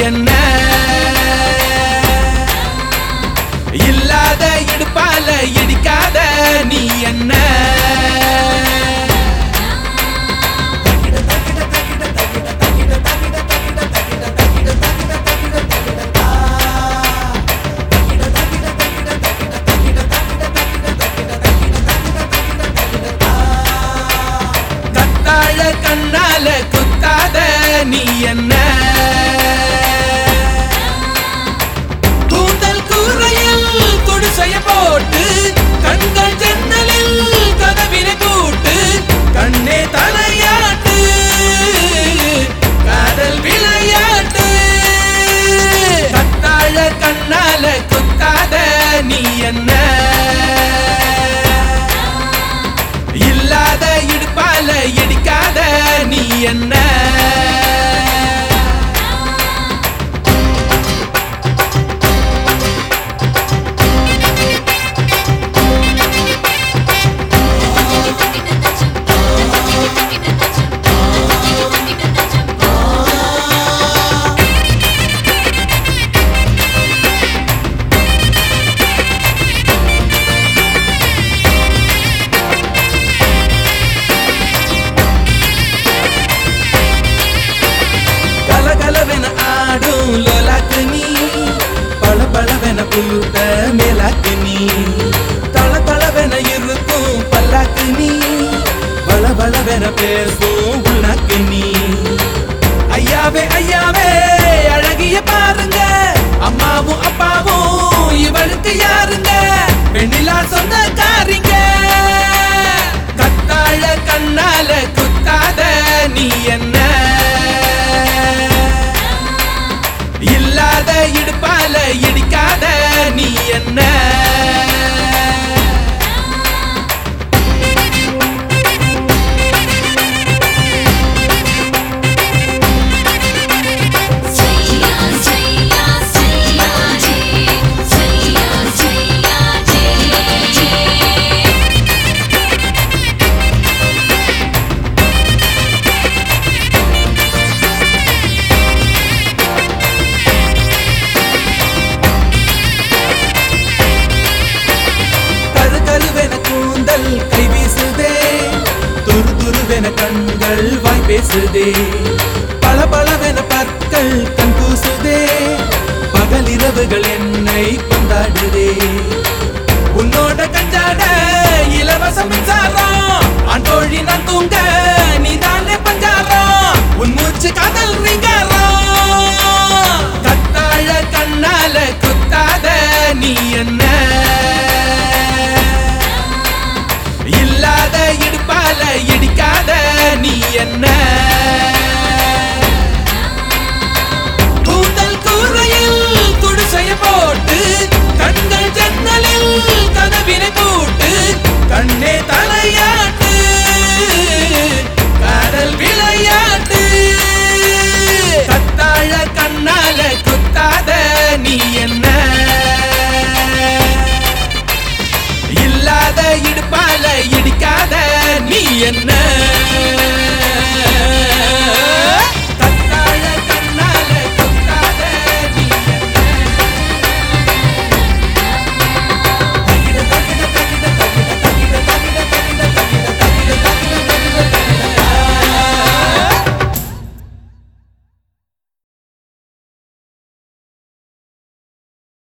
bien மேல இடிக்காத நீ என்ன? தள தளவென இருக்கும் பல்லாக்கு நீ. பல பலவென பேசும் உனக்கு நீ. ஐயாவே ஐயாவே அழகிய பாருங்க. அம்மாவும் அப்பாவும் இவளுக்கு யாருங்க? பெண்ணிலா சொந்த கத்தாழ கண்ணால குத்தாத நீ என் பேசுதே. பல பலவென பற்கள் கண் கூசுதே. அன்னே